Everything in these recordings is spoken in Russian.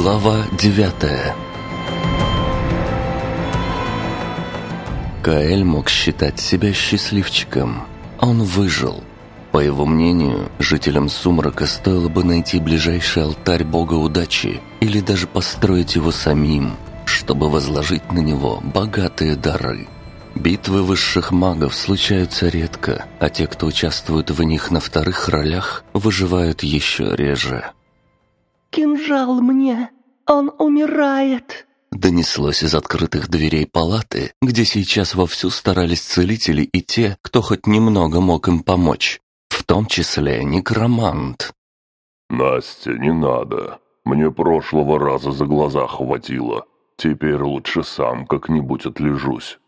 Глава девятая Каэль мог считать себя счастливчиком. Он выжил. По его мнению, жителям Сумрака стоило бы найти ближайший алтарь бога удачи или даже построить его самим, чтобы возложить на него богатые дары. Битвы высших магов случаются редко, а те, кто участвует в них на вторых ролях, выживают еще реже. «Кинжал мне! Он умирает!» Донеслось из открытых дверей палаты, где сейчас вовсю старались целители и те, кто хоть немного мог им помочь, в том числе некромант. «Настя, не надо. Мне прошлого раза за глаза хватило. Теперь лучше сам как-нибудь отлежусь».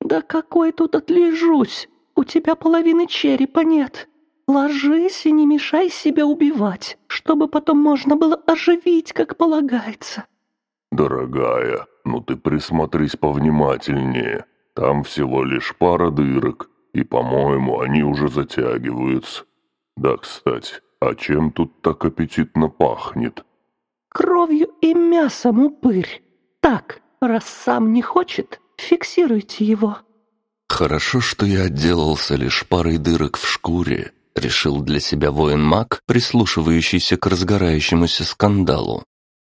«Да какой тут отлежусь? У тебя половины черепа нет. Ложись и не мешай себя убивать, чтобы потом можно было оживить, как полагается». «Дорогая, ну ты присмотрись повнимательнее. Там всего лишь пара дырок, и, по-моему, они уже затягиваются. Да, кстати, а чем тут так аппетитно пахнет?» «Кровью и мясом, упырь. Так, раз сам не хочет, фиксируйте его». «Хорошо, что я отделался лишь парой дырок в шкуре», — решил для себя воин-маг, прислушивающийся к разгорающемуся скандалу.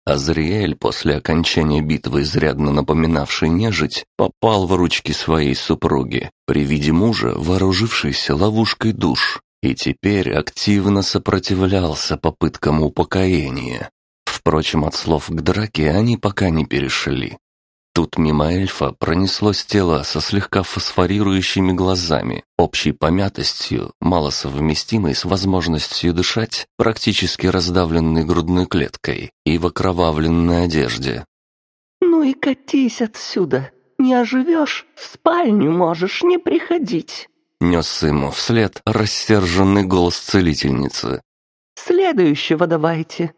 Азриэль, после окончания битвы, изрядно напоминавший нежить, попал в ручки своей супруги, при виде мужа, вооружившейся ловушкой душ, и теперь активно сопротивлялся попыткам упокоения. Впрочем, от слов к драке они пока не перешли. Тут мимо эльфа пронеслось тело со слегка фосфорирующими глазами, общей помятостью, малосовместимой с возможностью дышать, практически раздавленной грудной клеткой и в окровавленной одежде. «Ну и катись отсюда. Не оживешь, в спальню можешь не приходить». Нес ему вслед рассерженный голос целительницы. «Следующего давайте».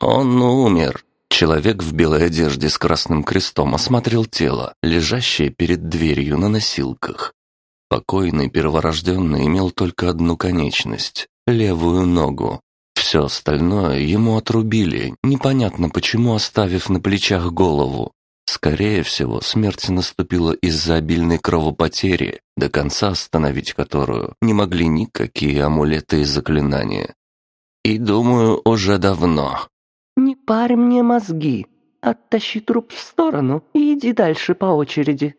Он умер, Человек в белой одежде с красным крестом осмотрел тело, лежащее перед дверью на носилках. Покойный перворожденный имел только одну конечность — левую ногу. Все остальное ему отрубили, непонятно почему оставив на плечах голову. Скорее всего, смерть наступила из-за обильной кровопотери, до конца остановить которую не могли никакие амулеты и заклинания. И думаю, уже давно. «Не парь мне мозги. Оттащи труп в сторону и иди дальше по очереди».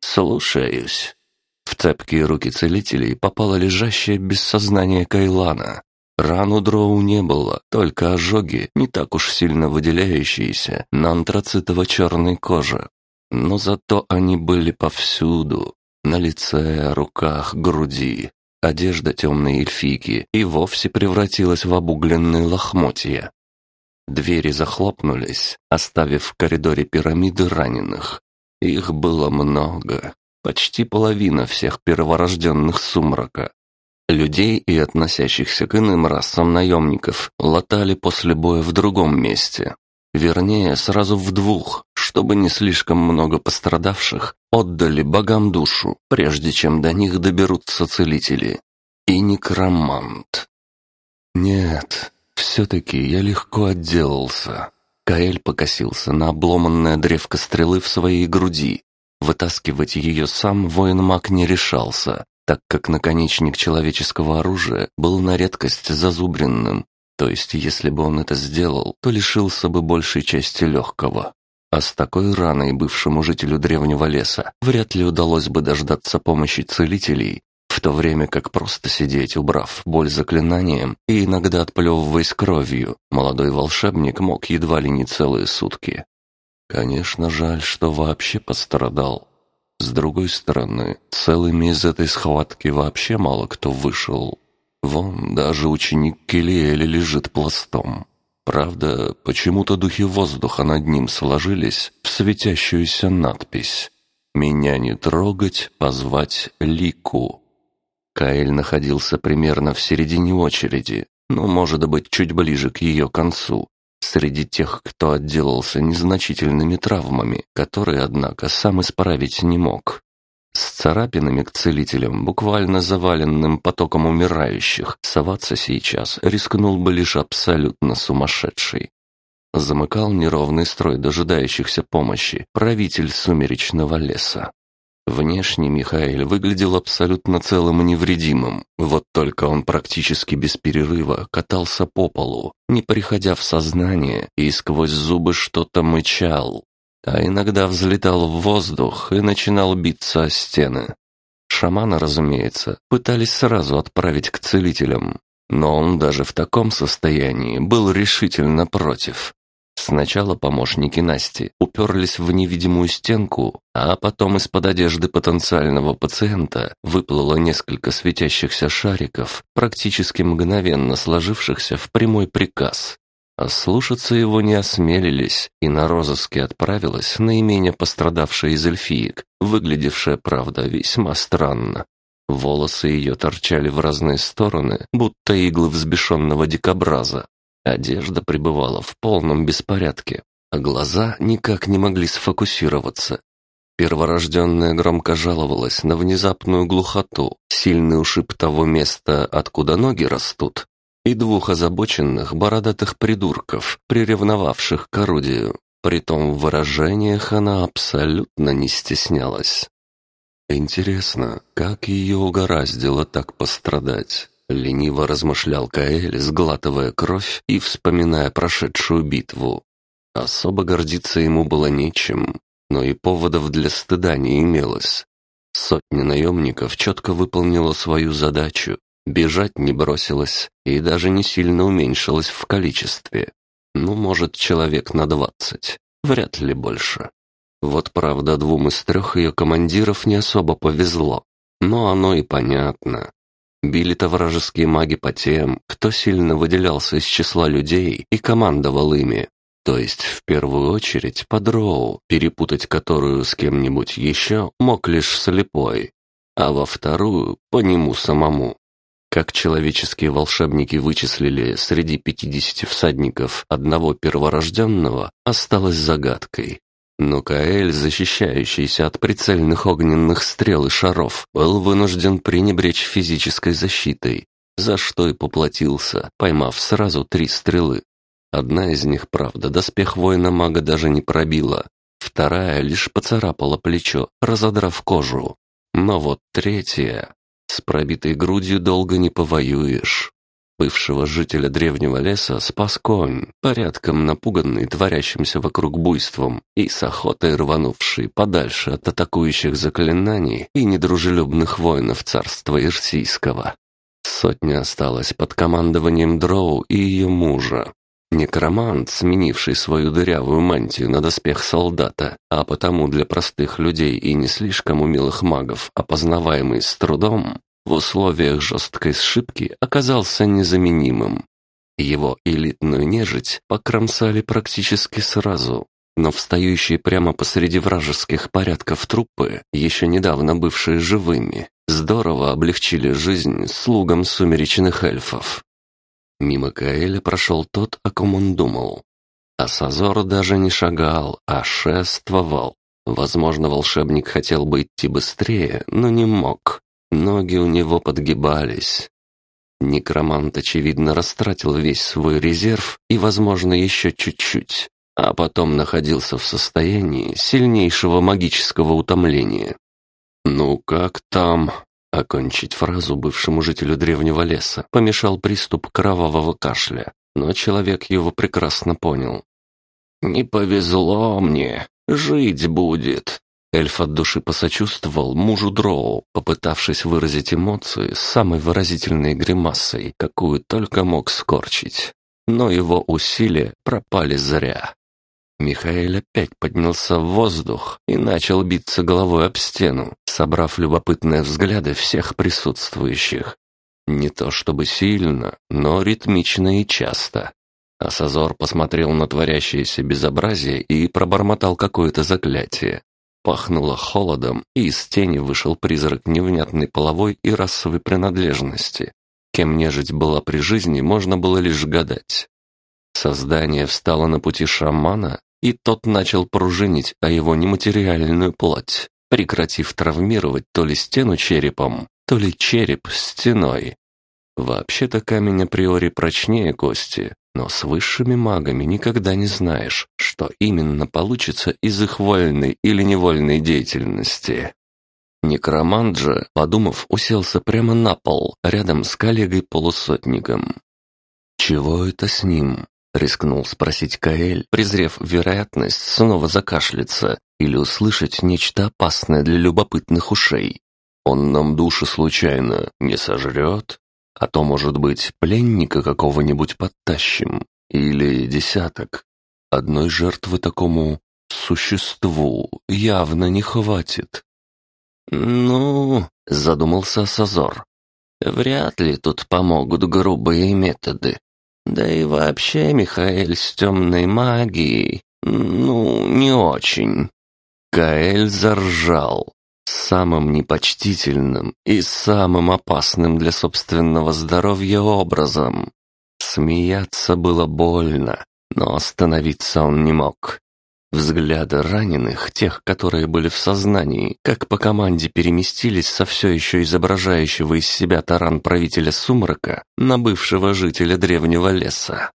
«Слушаюсь». В цепкие руки целителей попала лежащая без сознания Кайлана. Ран у дроу не было, только ожоги, не так уж сильно выделяющиеся на антрацитово-черной коже. Но зато они были повсюду. На лице, руках, груди. Одежда темной эльфийки и вовсе превратилась в обугленные лохмотья. Двери захлопнулись, оставив в коридоре пирамиды раненых. Их было много, почти половина всех перворожденных сумрака. Людей и относящихся к иным расам наемников латали после боя в другом месте. Вернее, сразу в двух, чтобы не слишком много пострадавших отдали богам душу, прежде чем до них доберутся целители. И некромант. Нет, все-таки я легко отделался. Каэль покосился на обломанное древко стрелы в своей груди. Вытаскивать ее сам воин-маг не решался, так как наконечник человеческого оружия был на редкость зазубренным. То есть, если бы он это сделал, то лишился бы большей части легкого. А с такой раной бывшему жителю древнего леса вряд ли удалось бы дождаться помощи целителей, в то время как просто сидеть, убрав боль заклинанием и иногда отплевываясь кровью, молодой волшебник мог едва ли не целые сутки. Конечно, жаль, что вообще пострадал. С другой стороны, целыми из этой схватки вообще мало кто вышел. Вон, даже ученик Келиэля лежит пластом. Правда, почему-то духи воздуха над ним сложились в светящуюся надпись «Меня не трогать, позвать Лику». Каэль находился примерно в середине очереди, но, может быть, чуть ближе к ее концу, среди тех, кто отделался незначительными травмами, которые, однако, сам исправить не мог. С царапинами к целителям, буквально заваленным потоком умирающих, соваться сейчас рискнул бы лишь абсолютно сумасшедший. замыкал неровный строй дожидающихся помощи правитель сумеречного леса. Внешне Михаил выглядел абсолютно целым и невредимым, вот только он практически без перерыва катался по полу, не приходя в сознание и сквозь зубы что-то мычал, а иногда взлетал в воздух и начинал биться о стены. Шамана, разумеется, пытались сразу отправить к целителям, но он даже в таком состоянии был решительно против. Сначала помощники Насти уперлись в невидимую стенку, а потом из-под одежды потенциального пациента выплыло несколько светящихся шариков, практически мгновенно сложившихся в прямой приказ. А слушаться его не осмелились, и на розыске отправилась наименее пострадавшая из эльфиек, выглядевшая, правда, весьма странно. Волосы ее торчали в разные стороны, будто иглы взбешенного дикобраза. Одежда пребывала в полном беспорядке, а глаза никак не могли сфокусироваться. Перворожденная громко жаловалась на внезапную глухоту, сильный ушиб того места, откуда ноги растут, и двух озабоченных бородатых придурков, приревновавших к орудию. Притом в выражениях она абсолютно не стеснялась. Интересно, как ее угораздило так пострадать? Лениво размышлял Каэль, сглатывая кровь и вспоминая прошедшую битву. Особо гордиться ему было нечем, но и поводов для стыда не имелось. Сотня наемников четко выполнила свою задачу, бежать не бросилась и даже не сильно уменьшилась в количестве. Ну, может, человек на двадцать, вряд ли больше. Вот правда, двум из трех ее командиров не особо повезло, но оно и понятно. Били-то вражеские маги по тем, кто сильно выделялся из числа людей и командовал ими. То есть, в первую очередь, по дроу, перепутать которую с кем-нибудь еще мог лишь слепой, а во вторую — по нему самому. Как человеческие волшебники вычислили среди пятидесяти всадников одного перворожденного, осталось загадкой. Но Каэль, защищающийся от прицельных огненных стрел и шаров, был вынужден пренебречь физической защитой, за что и поплатился, поймав сразу три стрелы. Одна из них, правда, доспех воина-мага даже не пробила, вторая лишь поцарапала плечо, разодрав кожу. Но вот третья... С пробитой грудью долго не повоюешь бывшего жителя древнего леса спас конь, порядком напуганный творящимся вокруг буйством и с охотой рванувший подальше от атакующих заклинаний и недружелюбных воинов царства Ирсийского. Сотня осталась под командованием Дроу и ее мужа. Некромант, сменивший свою дырявую мантию на доспех солдата, а потому для простых людей и не слишком умелых магов, опознаваемый с трудом, в условиях жесткой сшибки оказался незаменимым. Его элитную нежить покромсали практически сразу, но встающие прямо посреди вражеских порядков трупы, еще недавно бывшие живыми, здорово облегчили жизнь слугам сумеречных эльфов. Мимо Каэля прошел тот, о ком он думал. А Сазор даже не шагал, а шествовал. Возможно, волшебник хотел бы идти быстрее, но не мог. Ноги у него подгибались. Некромант, очевидно, растратил весь свой резерв и, возможно, еще чуть-чуть, а потом находился в состоянии сильнейшего магического утомления. «Ну как там?» Окончить фразу бывшему жителю древнего леса помешал приступ кровавого кашля, но человек его прекрасно понял. «Не повезло мне, жить будет», Эльф от души посочувствовал мужу Дроу, попытавшись выразить эмоции с самой выразительной гримасой, какую только мог скорчить. Но его усилия пропали зря. Михаил опять поднялся в воздух и начал биться головой об стену, собрав любопытные взгляды всех присутствующих. Не то чтобы сильно, но ритмично и часто. Асазор посмотрел на творящееся безобразие и пробормотал какое-то заклятие. Пахнуло холодом, и из тени вышел призрак невнятной половой и расовой принадлежности. Кем нежить была при жизни, можно было лишь гадать. Создание встало на пути шамана, и тот начал пружинить о его нематериальную плоть, прекратив травмировать то ли стену черепом, то ли череп стеной. Вообще-то камень априори прочнее кости, Но с высшими магами никогда не знаешь, что именно получится из их вольной или невольной деятельности. Некромант же, подумав, уселся прямо на пол, рядом с коллегой-полусотником. «Чего это с ним?» — рискнул спросить Каэль, презрев вероятность снова закашляться или услышать нечто опасное для любопытных ушей. «Он нам души случайно не сожрет? А то, может быть, пленника какого-нибудь подтащим? Или десяток? Одной жертвы такому существу явно не хватит». «Ну...» — задумался Сазор. «Вряд ли тут помогут грубые методы. Да и вообще Михаэль с темной магией, ну, не очень». Каэль заржал. Самым непочтительным и самым опасным для собственного здоровья образом. Смеяться было больно, но остановиться он не мог. Взгляды раненых, тех, которые были в сознании, как по команде переместились со все еще изображающего из себя таран правителя сумрака на бывшего жителя древнего леса.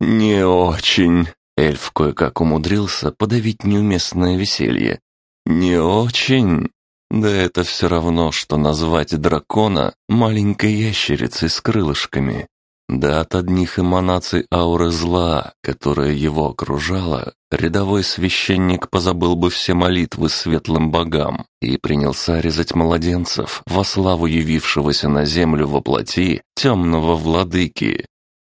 «Не очень», — эльф кое-как умудрился подавить неуместное веселье. «Не очень?» Да это все равно, что назвать дракона маленькой ящерицей с крылышками. Да от одних эманаций ауры зла, которая его окружала, рядовой священник позабыл бы все молитвы светлым богам и принялся резать младенцев во славу явившегося на землю во плоти темного владыки.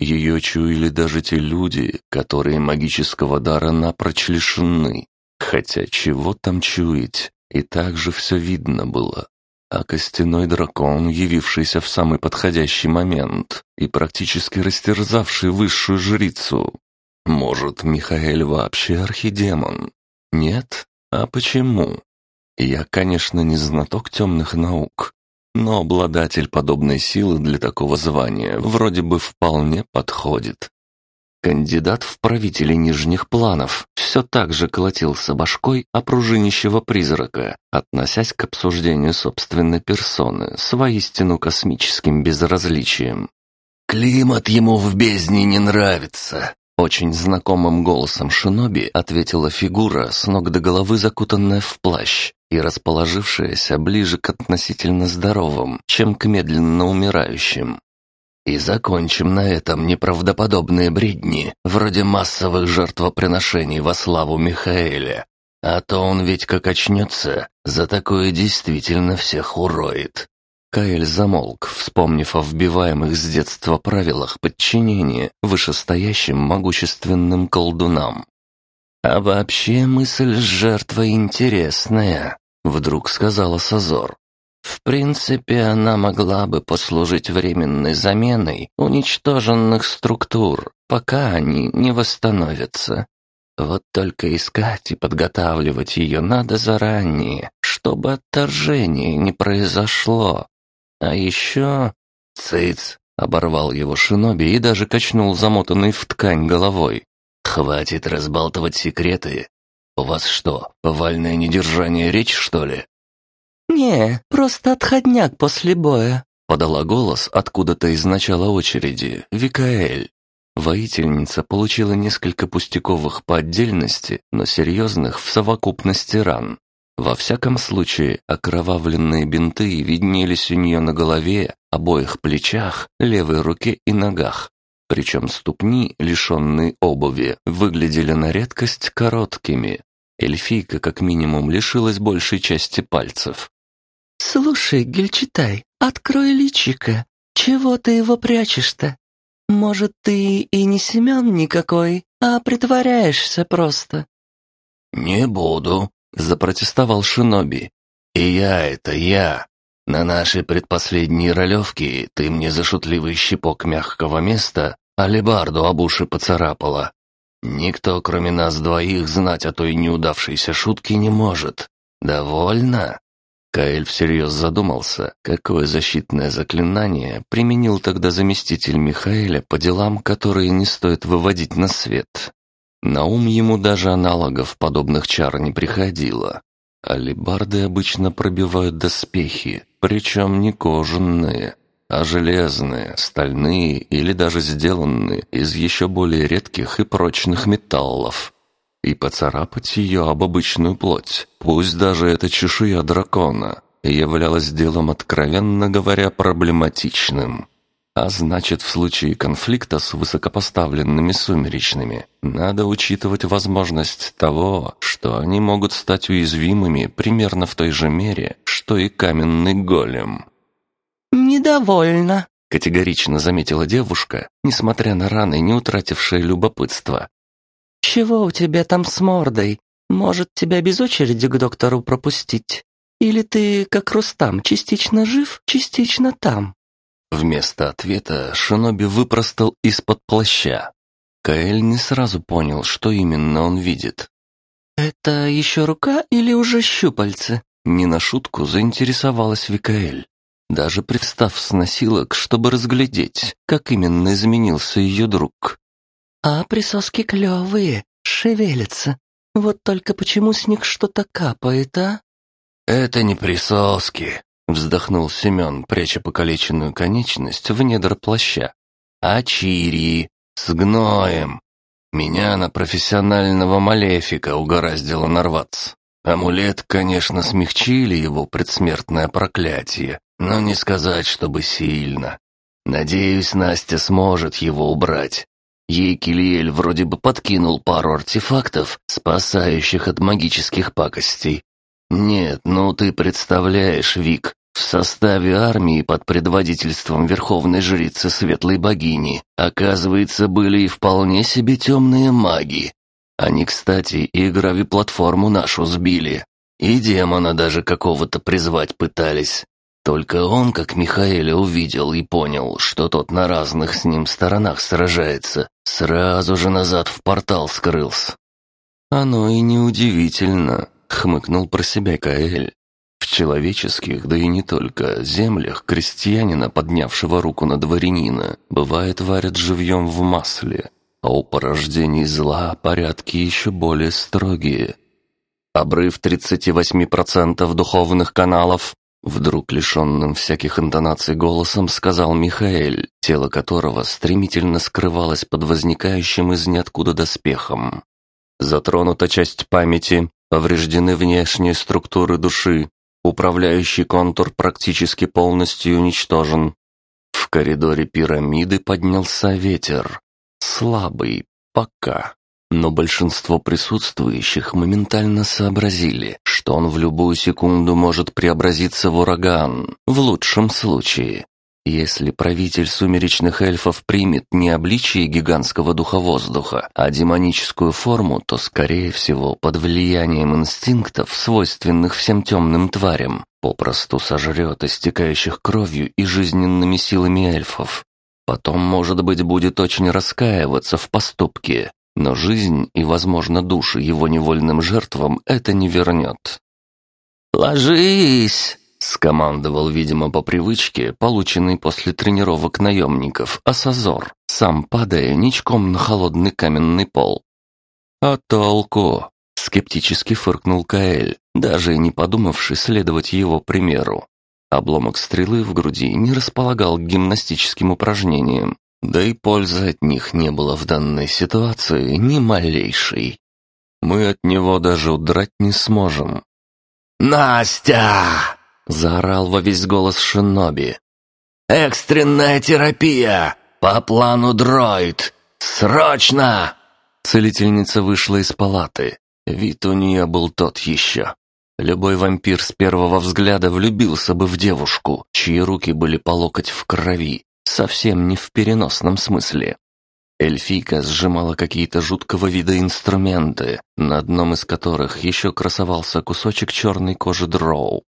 Ее чуяли даже те люди, которые магического дара напрочь лишены. Хотя чего там чуять, и так же все видно было а костяной дракон, явившийся в самый подходящий момент и практически растерзавший высшую жрицу. Может, Михаэль вообще архидемон? Нет? А почему? Я, конечно, не знаток темных наук, но обладатель подобной силы для такого звания вроде бы вполне подходит. Кандидат в правители нижних планов все так же колотился башкой о пружинищего призрака, относясь к обсуждению собственной персоны с воистину космическим безразличием. «Климат ему в бездне не нравится», очень знакомым голосом шиноби ответила фигура, с ног до головы закутанная в плащ и расположившаяся ближе к относительно здоровым, чем к медленно умирающим. И закончим на этом неправдоподобные бредни, вроде массовых жертвоприношений во славу Михаэля. А то он ведь как очнется, за такое действительно всех уроет». Каэль замолк, вспомнив о вбиваемых с детства правилах подчинения вышестоящим могущественным колдунам. «А вообще мысль с жертвой интересная», — вдруг сказала Сазор. В принципе, она могла бы послужить временной заменой уничтоженных структур, пока они не восстановятся. Вот только искать и подготавливать ее надо заранее, чтобы отторжение не произошло. А еще... Цыц! Оборвал его шиноби и даже качнул замотанный в ткань головой. «Хватит разбалтывать секреты. У вас что, повальное недержание речь, что ли?» «Не, просто отходняк после боя», — подала голос откуда-то из начала очереди, Викаэль. Воительница получила несколько пустяковых по отдельности, но серьезных в совокупности ран. Во всяком случае, окровавленные бинты виднелись у нее на голове, обоих плечах, левой руке и ногах. Причем ступни, лишенные обуви, выглядели на редкость короткими. Эльфийка как минимум лишилась большей части пальцев. «Слушай, Гельчитай, открой личико. Чего ты его прячешь-то? Может, ты и не Семен никакой, а притворяешься просто?» «Не буду», — запротестовал Шиноби. «И я — это я. На нашей предпоследней ролевке ты мне за шутливый щипок мягкого места алебарду об уши поцарапала. Никто, кроме нас двоих, знать о той неудавшейся шутке не может. Довольно?» Каэль всерьез задумался, какое защитное заклинание применил тогда заместитель Михаэля по делам, которые не стоит выводить на свет. На ум ему даже аналогов подобных чар не приходило. Алибарды обычно пробивают доспехи, причем не кожаные, а железные, стальные или даже сделанные из еще более редких и прочных металлов. И поцарапать ее об обычную плоть, пусть даже это чешуя дракона, являлось делом, откровенно говоря, проблематичным. А значит, в случае конфликта с высокопоставленными сумеречными надо учитывать возможность того, что они могут стать уязвимыми примерно в той же мере, что и каменный голем. «Недовольно», — категорично заметила девушка, несмотря на раны, не утратившее любопытство. «Чего у тебя там с мордой? Может, тебя без очереди к доктору пропустить? Или ты, как Рустам, частично жив, частично там?» Вместо ответа Шиноби выпростал из-под плаща. Каэль не сразу понял, что именно он видит. «Это еще рука или уже щупальце?» Не на шутку заинтересовалась Викаэль. Даже привстав с носилок, чтобы разглядеть, как именно изменился ее друг. «А присоски клевые, шевелятся. Вот только почему с них что-то капает, а?» «Это не присоски», Вздохнул Семен, пряча покалеченную конечность в недр плаща. «А чири? С гноем! Меня на профессионального малефика угораздило нарваться. Амулет, конечно, смягчили его предсмертное проклятие, но не сказать, чтобы сильно. Надеюсь, Настя сможет его убрать. Ей Килиэль вроде бы подкинул пару артефактов, спасающих от магических пакостей, «Нет, ну ты представляешь, Вик, в составе армии под предводительством верховной жрицы Светлой Богини, оказывается, были и вполне себе темные маги. Они, кстати, и грави-платформу нашу сбили. И демона даже какого-то призвать пытались. Только он, как Михаэля, увидел и понял, что тот на разных с ним сторонах сражается, сразу же назад в портал скрылся. Оно и неудивительно хмыкнул про себя Каэль. В человеческих, да и не только, землях крестьянина, поднявшего руку на дворянина, бывает варят живьем в масле, а у порождений зла порядки еще более строгие. Обрыв 38% духовных каналов, Вдруг лишенным всяких интонаций голосом сказал Михаэль, тело которого стремительно скрывалось под возникающим из ниоткуда доспехом. Затронута часть памяти, Повреждены внешние структуры души. Управляющий контур практически полностью уничтожен. В коридоре пирамиды поднялся ветер. Слабый, пока. Но большинство присутствующих моментально сообразили, что он в любую секунду может преобразиться в ураган, в лучшем случае. Если правитель сумеречных эльфов примет не обличие гигантского духа воздуха, а демоническую форму, то, скорее всего, под влиянием инстинктов, свойственных всем темным тварям, попросту сожрет истекающих кровью и жизненными силами эльфов. Потом, может быть, будет очень раскаиваться в поступке, но жизнь и, возможно, души его невольным жертвам это не вернет. «Ложись!» Скомандовал, видимо, по привычке, полученный после тренировок наемников, Асазор, сам падая ничком на холодный каменный пол. «А толку?» — скептически фыркнул Каэль, даже не подумавший следовать его примеру. Обломок стрелы в груди не располагал к гимнастическим упражнениям, да и пользы от них не было в данной ситуации ни малейшей. Мы от него даже удрать не сможем. «Настя!» Заорал во весь голос Шиноби. «Экстренная терапия! По плану дроид! Срочно!» Целительница вышла из палаты. Вид у нее был тот еще. Любой вампир с первого взгляда влюбился бы в девушку, чьи руки были по локоть в крови, совсем не в переносном смысле. Эльфийка сжимала какие-то жуткого вида инструменты, на одном из которых еще красовался кусочек черной кожи дроу.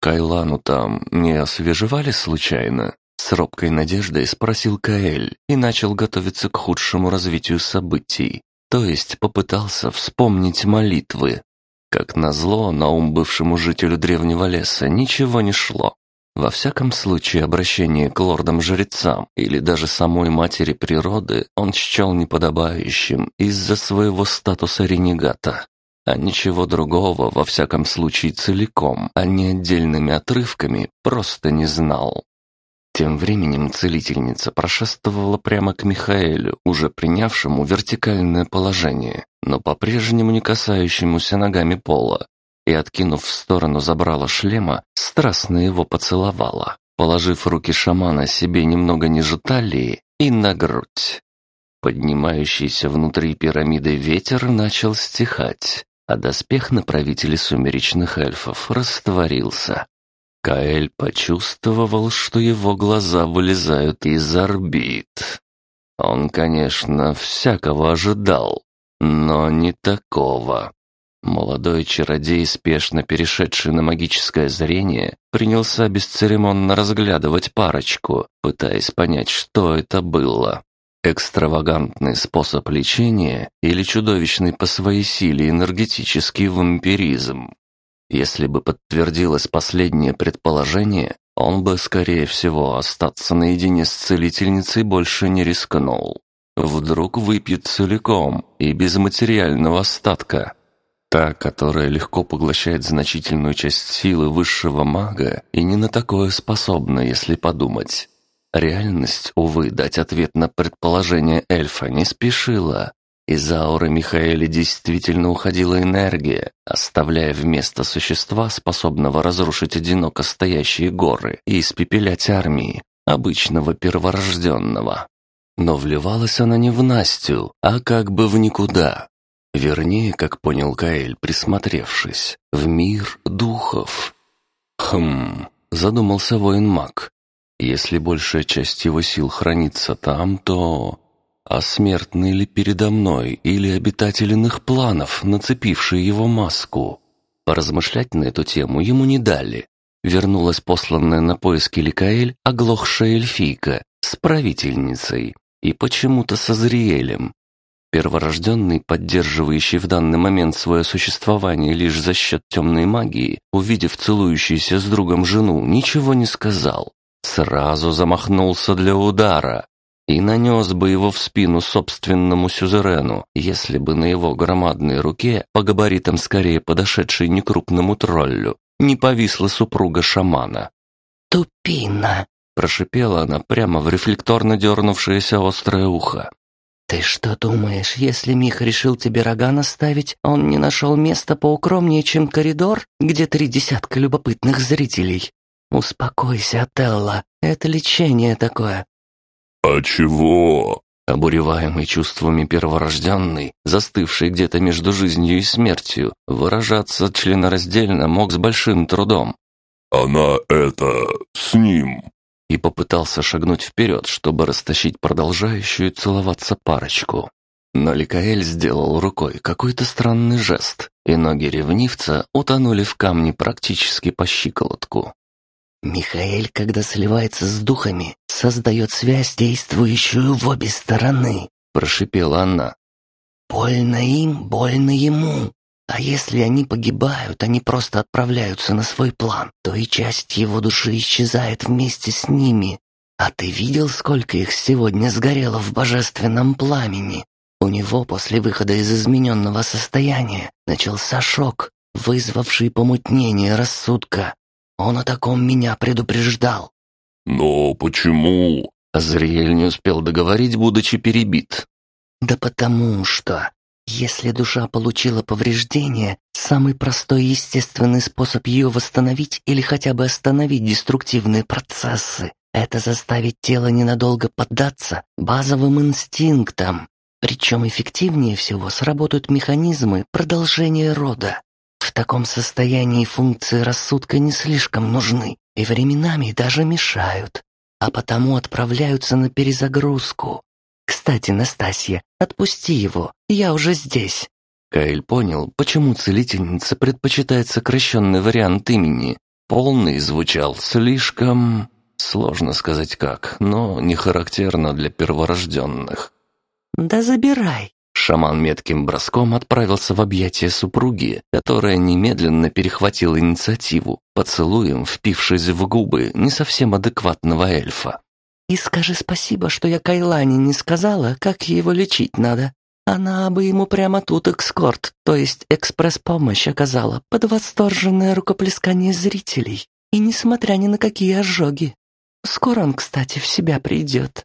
«Кайлану там не освежевали случайно?» С робкой надеждой спросил Каэль и начал готовиться к худшему развитию событий, то есть попытался вспомнить молитвы. Как назло, на ум бывшему жителю древнего леса ничего не шло. Во всяком случае, обращение к лордам-жрецам или даже самой матери природы он счел неподобающим из-за своего статуса ренегата а ничего другого, во всяком случае целиком, а не отдельными отрывками, просто не знал. Тем временем целительница прошествовала прямо к Михаэлю, уже принявшему вертикальное положение, но по-прежнему не касающемуся ногами пола, и, откинув в сторону забрала шлема, страстно его поцеловала, положив руки шамана себе немного ниже талии и на грудь. Поднимающийся внутри пирамиды ветер начал стихать, а доспех на правителе сумеречных эльфов растворился, Каэль почувствовал, что его глаза вылезают из орбит. Он, конечно, всякого ожидал, но не такого. Молодой чародей, спешно перешедший на магическое зрение, принялся бесцеремонно разглядывать парочку, пытаясь понять, что это было. Экстравагантный способ лечения или чудовищный по своей силе энергетический вампиризм. Если бы подтвердилось последнее предположение, он бы, скорее всего, остаться наедине с целительницей больше не рискнул. Вдруг выпьет целиком и без материального остатка. Та, которая легко поглощает значительную часть силы высшего мага и не на такое способна, если подумать. Реальность, увы, дать ответ на предположение эльфа не спешила. Из ауры Михаэля действительно уходила энергия, оставляя вместо существа, способного разрушить одиноко стоящие горы и испепелять армии, обычного перворожденного. Но вливалась она не в Настю, а как бы в никуда. Вернее, как понял Каэль, присмотревшись, в мир духов. Хм, задумался воин-маг. Если большая часть его сил хранится там, то а смертный ли передо мной или обитатель иных планов, нацепивший его маску? Поразмышлять на эту тему ему не дали. Вернулась посланная на поиски Ликаэль оглохшая эльфийка с правительницей и почему-то со Зриэлем. Перворожденный, поддерживающий в данный момент свое существование лишь за счет темной магии, увидев целующуюся с другом жену, ничего не сказал. Сразу замахнулся для удара, и нанес бы его в спину собственному сюзерену, если бы на его громадной руке, по габаритам скорее подошедшей некрупному троллю, не повисла супруга шамана. «Тупина!» – прошипела она прямо в рефлекторно дернувшееся острое ухо. «Ты что думаешь, если Мих решил тебе рога наставить, он не нашел места поукромнее, чем коридор, где три десятка любопытных зрителей? Успокойся, Телла, это лечение такое, «А чего?» Обуреваемый чувствами перворожденный, застывший где-то между жизнью и смертью, выражаться членораздельно мог с большим трудом. «Она это... с ним!» И попытался шагнуть вперед, чтобы растащить продолжающую целоваться парочку. Но Ликаэль сделал рукой какой-то странный жест, и ноги ревнивца утонули в камне практически по щиколотку. Михаэль, когда сливается с духами, создает связь, действующую в обе стороны», — прошипела она. «Больно им, больно ему. А если они погибают, они просто отправляются на свой план, то и часть его души исчезает вместе с ними. А ты видел, сколько их сегодня сгорело в божественном пламени? У него после выхода из измененного состояния начался шок, вызвавший помутнение рассудка. Он о таком меня предупреждал». «Но почему?» Азриэль не успел договорить, будучи перебит. «Да потому что, если душа получила повреждение, самый простой и естественный способ ее восстановить или хотя бы остановить деструктивные процессы — это заставить тело ненадолго поддаться базовым инстинктам. Причем эффективнее всего сработают механизмы продолжения рода. В таком состоянии функции рассудка не слишком нужны и временами даже мешают, а потому отправляются на перезагрузку. Кстати, Настасья, отпусти его, я уже здесь. Каэль понял, почему целительница предпочитает сокращенный вариант имени. Полный звучал слишком... Сложно сказать как, но не характерно для перворожденных. «Да забирай», Шаман метким броском отправился в объятия супруги, которая немедленно перехватила инициативу, поцелуем впившись в губы не совсем адекватного эльфа. «И скажи спасибо, что я Кайлане не сказала, как его лечить надо. Она бы ему прямо тут экскорт, то есть экспресс-помощь оказала под восторженное рукоплескание зрителей, и несмотря ни на какие ожоги». Скоро он, кстати, в себя придет».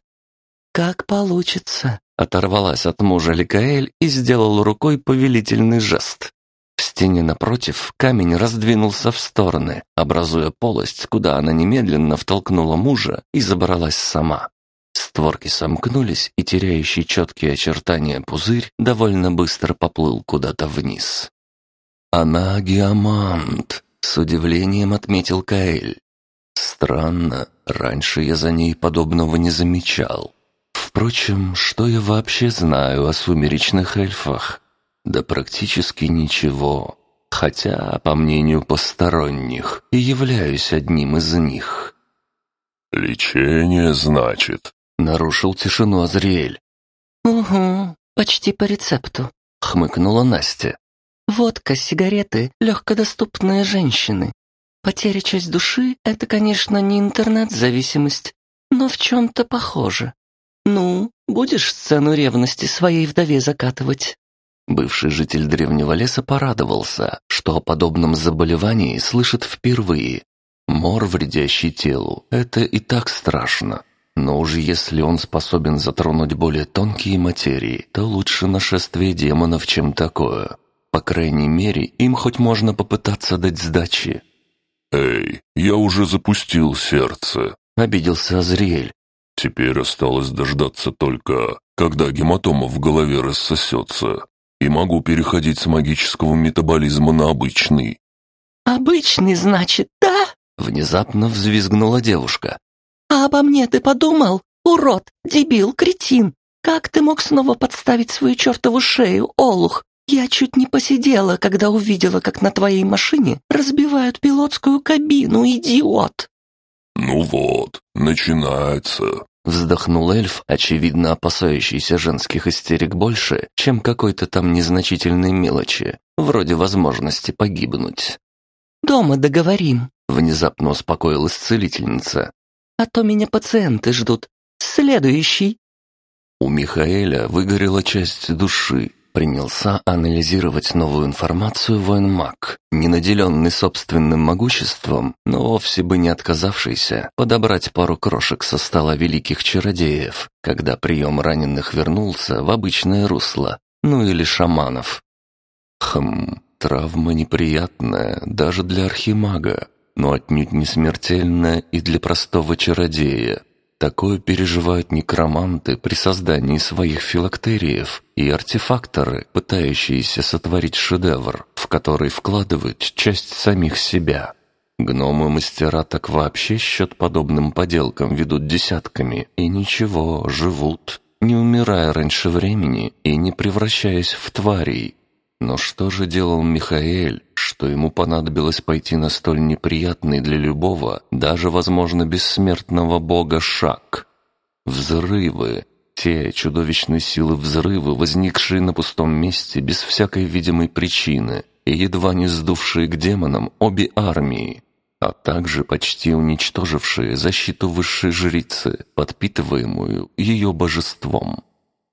«Как получится», — оторвалась от мужа Ликаэль и сделал рукой повелительный жест. В стене напротив камень раздвинулся в стороны, образуя полость, куда она немедленно втолкнула мужа и забралась сама. Створки сомкнулись, и теряющий четкие очертания пузырь довольно быстро поплыл куда-то вниз. «Она геомант», — с удивлением отметил Каэль. «Странно, раньше я за ней подобного не замечал. Впрочем, что я вообще знаю о сумеречных эльфах? Да практически ничего. Хотя, по мнению посторонних, и являюсь одним из них». «Лечение, значит?» — нарушил тишину Азриэль. «Угу, почти по рецепту», — хмыкнула Настя. Водка, сигареты, легкодоступные женщины. Потеря часть души — это, конечно, не интернет-зависимость, но в чем-то похоже. Ну, будешь сцену ревности своей вдове закатывать?» Бывший житель древнего леса порадовался, что о подобном заболевании слышит впервые. Мор, вредящий телу, это и так страшно. Но уже если он способен затронуть более тонкие материи, то лучше нашествие демонов, чем такое. По крайней мере, им хоть можно попытаться дать сдачи. «Эй, я уже запустил сердце», — обиделся Азриэль. «Теперь осталось дождаться только, когда гематома в голове рассосется, и могу переходить с магического метаболизма на обычный». «Обычный, значит, да?» — внезапно взвизгнула девушка. «А обо мне ты подумал? Урод, дебил, кретин! Как ты мог снова подставить свою чертову шею, Олух? Я чуть не посидела, когда увидела, как на твоей машине разбивают пилотскую кабину, идиот!» «Ну вот, начинается», — вздохнул эльф, очевидно опасающийся женских истерик больше, чем какой-то там незначительной мелочи, вроде возможности погибнуть. «Дома договорим», — внезапно успокоилась целительница. «А то меня пациенты ждут. Следующий». У Михаэля выгорела часть души, принялся анализировать новую информацию военмаг, не наделенный собственным могуществом, но вовсе бы не отказавшийся подобрать пару крошек со стола великих чародеев, когда прием раненых вернулся в обычное русло, ну или шаманов. Хм, травма неприятная даже для архимага, но отнюдь не смертельная и для простого чародея. Такое переживают некроманты при создании своих филактериев и артефакторы, пытающиеся сотворить шедевр, в который вкладывают часть самих себя. Гномы-мастера так вообще счет подобным поделкам ведут десятками, и ничего, живут, не умирая раньше времени и не превращаясь в тварей. Но что же делал Михаэль, что ему понадобилось пойти на столь неприятный для любого, даже, возможно, бессмертного бога шаг? Взрывы. Те чудовищные силы взрывы, возникшие на пустом месте без всякой видимой причины и едва не сдувшие к демонам обе армии, а также почти уничтожившие защиту высшей жрицы, подпитываемую ее божеством.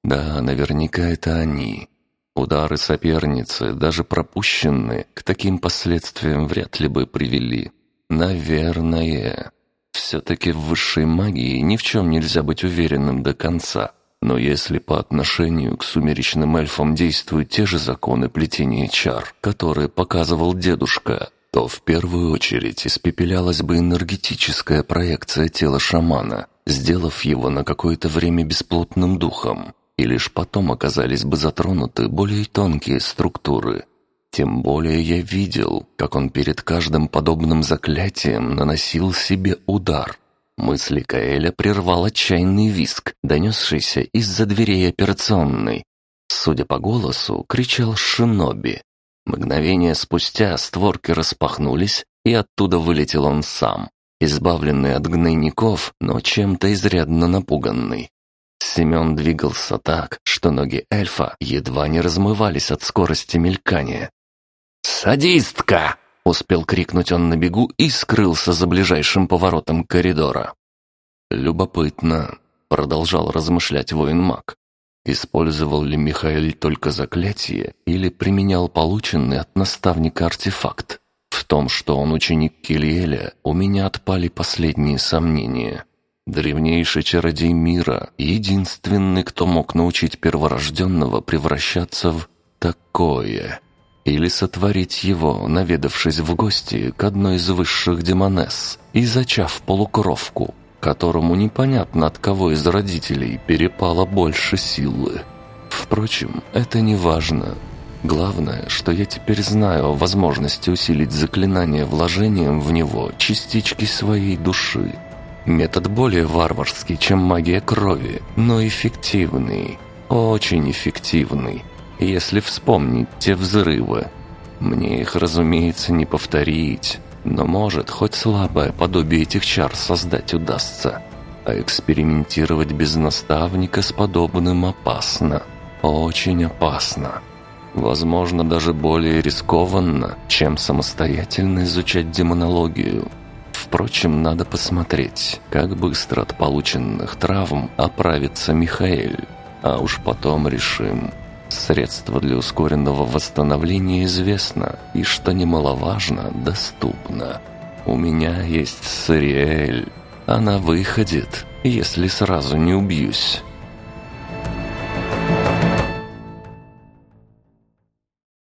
Да, наверняка это они, Удары соперницы, даже пропущенные, к таким последствиям вряд ли бы привели. Наверное. Все-таки в высшей магии ни в чем нельзя быть уверенным до конца. Но если по отношению к сумеречным эльфам действуют те же законы плетения чар, которые показывал дедушка, то в первую очередь испепелялась бы энергетическая проекция тела шамана, сделав его на какое-то время бесплотным духом и лишь потом оказались бы затронуты более тонкие структуры. Тем более я видел, как он перед каждым подобным заклятием наносил себе удар. Мысли Каэля прервал отчаянный виск, донесшийся из-за дверей операционной. Судя по голосу, кричал Шиноби. Мгновение спустя створки распахнулись, и оттуда вылетел он сам, избавленный от гнойников, но чем-то изрядно напуганный. Семен двигался так, что ноги эльфа едва не размывались от скорости мелькания. «Садистка!» — успел крикнуть он на бегу и скрылся за ближайшим поворотом коридора. «Любопытно», — продолжал размышлять воин-маг. Использовал ли Михаил только заклятие или применял полученный от наставника артефакт? В том, что он ученик Килиэля, у меня отпали последние сомнения. Древнейший чародей мира, единственный, кто мог научить перворожденного превращаться в такое. Или сотворить его, наведавшись в гости к одной из высших демонесс и зачав полукровку, которому непонятно от кого из родителей перепало больше силы. Впрочем, это не важно. Главное, что я теперь знаю о возможности усилить заклинание вложением в него частички своей души. Метод более варварский, чем магия крови, но эффективный. Очень эффективный если вспомнить те взрывы. Мне их, разумеется, не повторить, но может хоть слабое подобие этих чар создать удастся. А экспериментировать без наставника с подобным опасно. Очень опасно. Возможно, даже более рискованно, чем самостоятельно изучать демонологию. Впрочем, надо посмотреть, как быстро от полученных травм оправится Михаэль. А уж потом решим, Средство для ускоренного восстановления известно и, что немаловажно, доступно. У меня есть Сариэль. Она выходит, если сразу не убьюсь.